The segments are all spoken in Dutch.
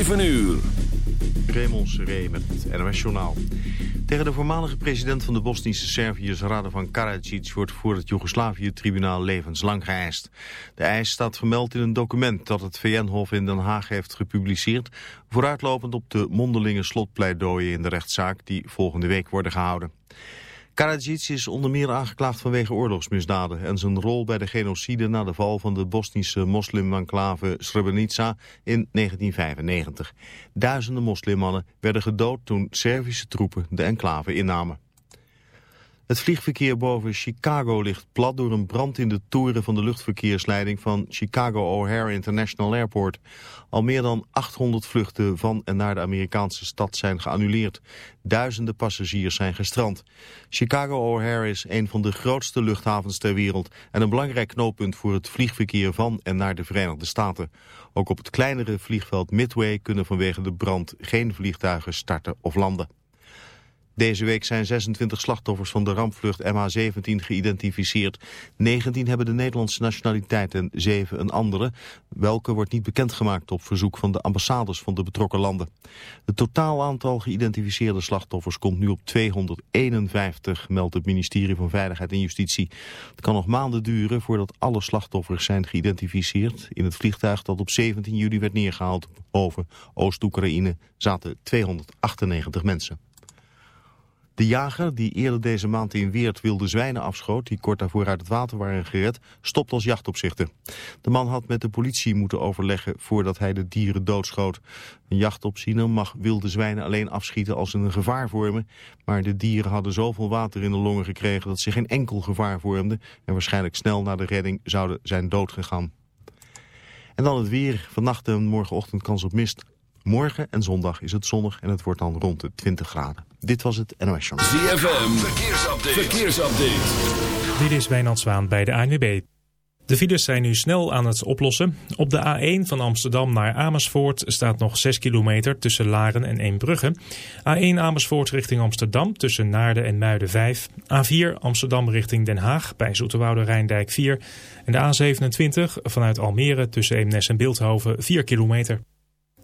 7 uur. Raymond Seré met het NOS Journaal. Tegen de voormalige president van de Bosnische Serviërs Radovan Karadzic wordt voor het Joegoslavië-tribunaal levenslang geëist. De eis staat vermeld in een document dat het VN-hof in Den Haag heeft gepubliceerd, vooruitlopend op de mondelinge slotpleidooien in de rechtszaak die volgende week worden gehouden. Karadzic is onder meer aangeklaagd vanwege oorlogsmisdaden en zijn rol bij de genocide na de val van de Bosnische moslimenclave Srebrenica in 1995. Duizenden moslimmannen werden gedood toen Servische troepen de enclave innamen. Het vliegverkeer boven Chicago ligt plat door een brand in de toren van de luchtverkeersleiding van Chicago O'Hare International Airport. Al meer dan 800 vluchten van en naar de Amerikaanse stad zijn geannuleerd. Duizenden passagiers zijn gestrand. Chicago O'Hare is een van de grootste luchthavens ter wereld en een belangrijk knooppunt voor het vliegverkeer van en naar de Verenigde Staten. Ook op het kleinere vliegveld Midway kunnen vanwege de brand geen vliegtuigen starten of landen. Deze week zijn 26 slachtoffers van de rampvlucht MH17 geïdentificeerd. 19 hebben de Nederlandse nationaliteit en 7 een andere. Welke wordt niet bekendgemaakt op verzoek van de ambassades van de betrokken landen. Het totaal aantal geïdentificeerde slachtoffers komt nu op 251, meldt het ministerie van Veiligheid en Justitie. Het kan nog maanden duren voordat alle slachtoffers zijn geïdentificeerd. In het vliegtuig dat op 17 juli werd neergehaald boven Oost-Oekraïne zaten 298 mensen. De jager, die eerder deze maand in Weert wilde zwijnen afschoot... die kort daarvoor uit het water waren gered, stopt als jachtopzichter. De man had met de politie moeten overleggen voordat hij de dieren doodschoot. Een jachtopziener mag wilde zwijnen alleen afschieten als ze een gevaar vormen... maar de dieren hadden zoveel water in de longen gekregen... dat ze geen enkel gevaar vormden... en waarschijnlijk snel na de redding zouden zijn doodgegaan. En dan het weer. Vannacht en morgenochtend kans op mist. Morgen en zondag is het zonnig en het wordt dan rond de 20 graden. Dit was het NOS Show. ZFM, verkeersupdate. verkeersupdate. Dit is Wijnand Zwaan bij de ANWB. De files zijn nu snel aan het oplossen. Op de A1 van Amsterdam naar Amersfoort staat nog 6 kilometer tussen Laren en Eembrugge. A1 Amersfoort richting Amsterdam tussen Naarden en Muiden 5. A4 Amsterdam richting Den Haag bij Zoeterwoude Rijndijk 4. En de A27 vanuit Almere tussen Eemnes en Beeldhoven 4 kilometer.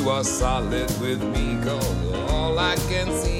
You are solid with me, cause all I can see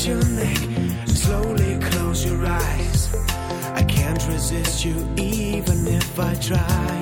your neck and slowly close your eyes. I can't resist you even if I try.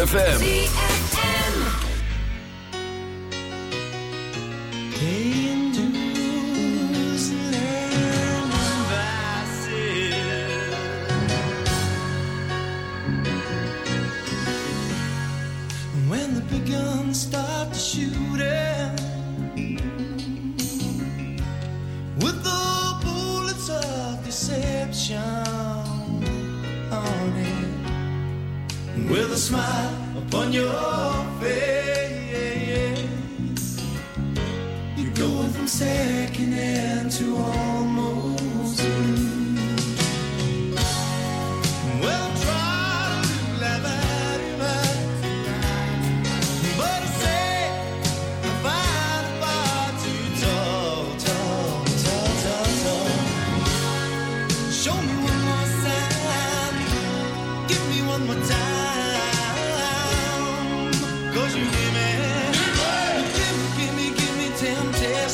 ZFM.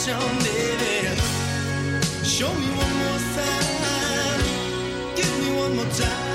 Show me one more time. Give me one more time.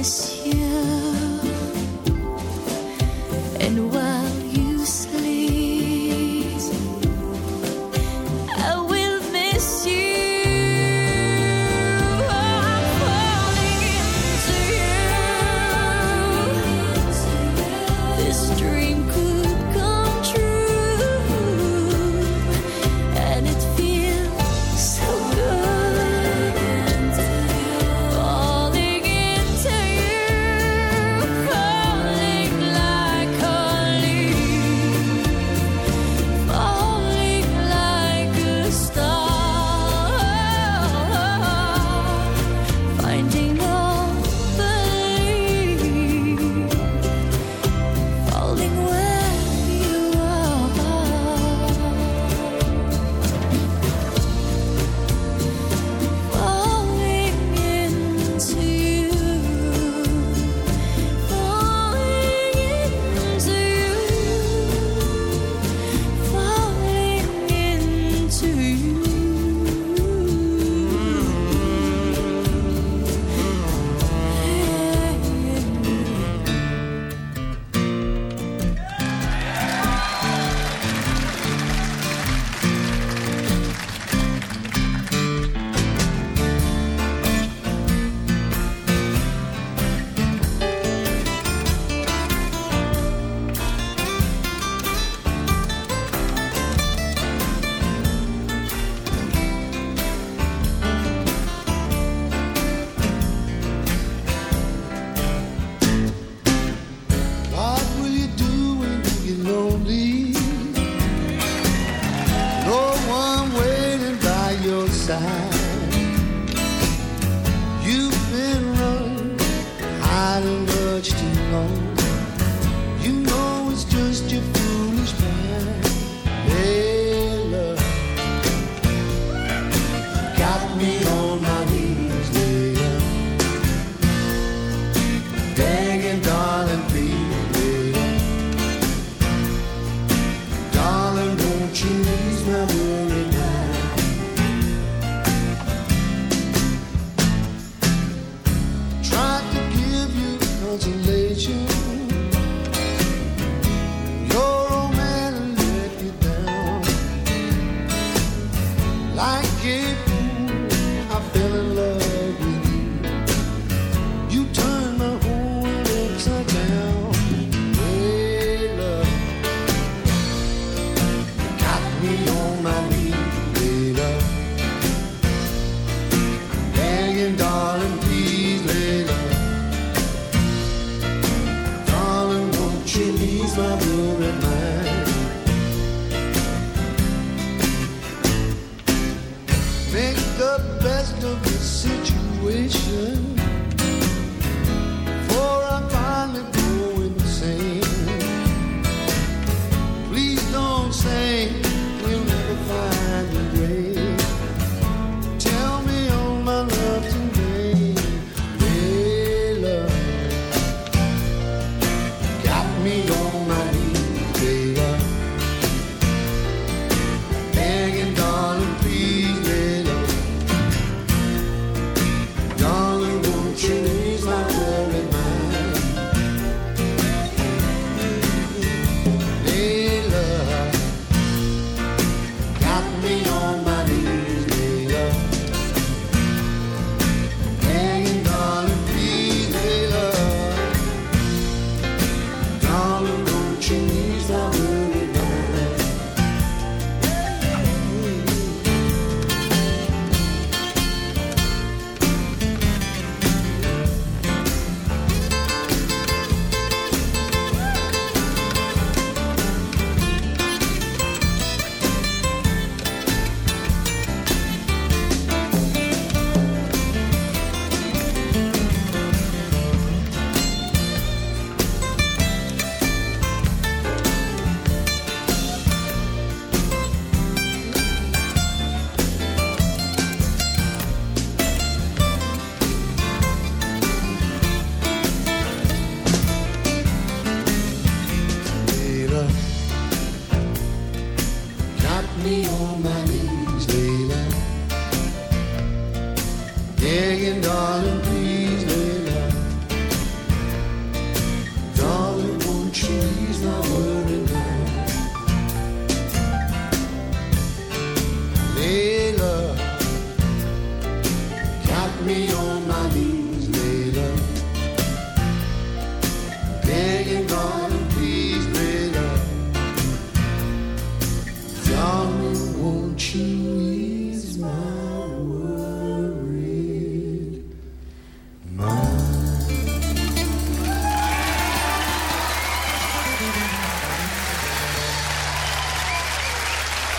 Depois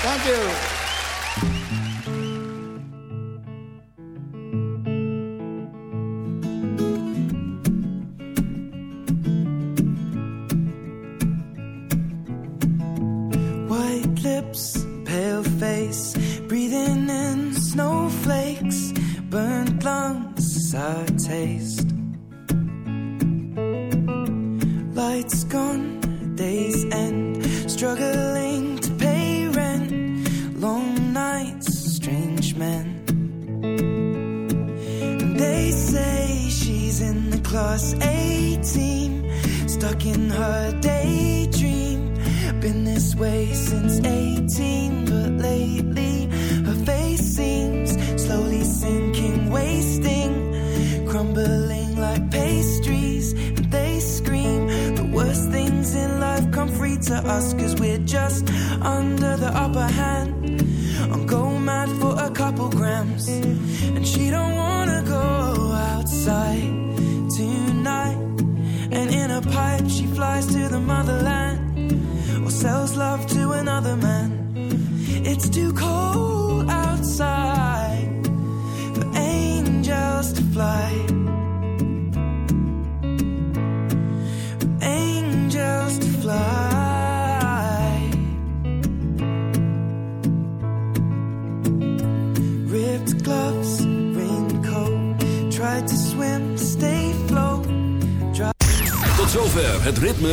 Thank you.